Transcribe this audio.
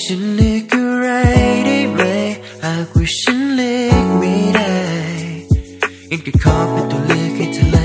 wishing it could write it right. I wish it could write it right. Eh? If you can't, don't look at it.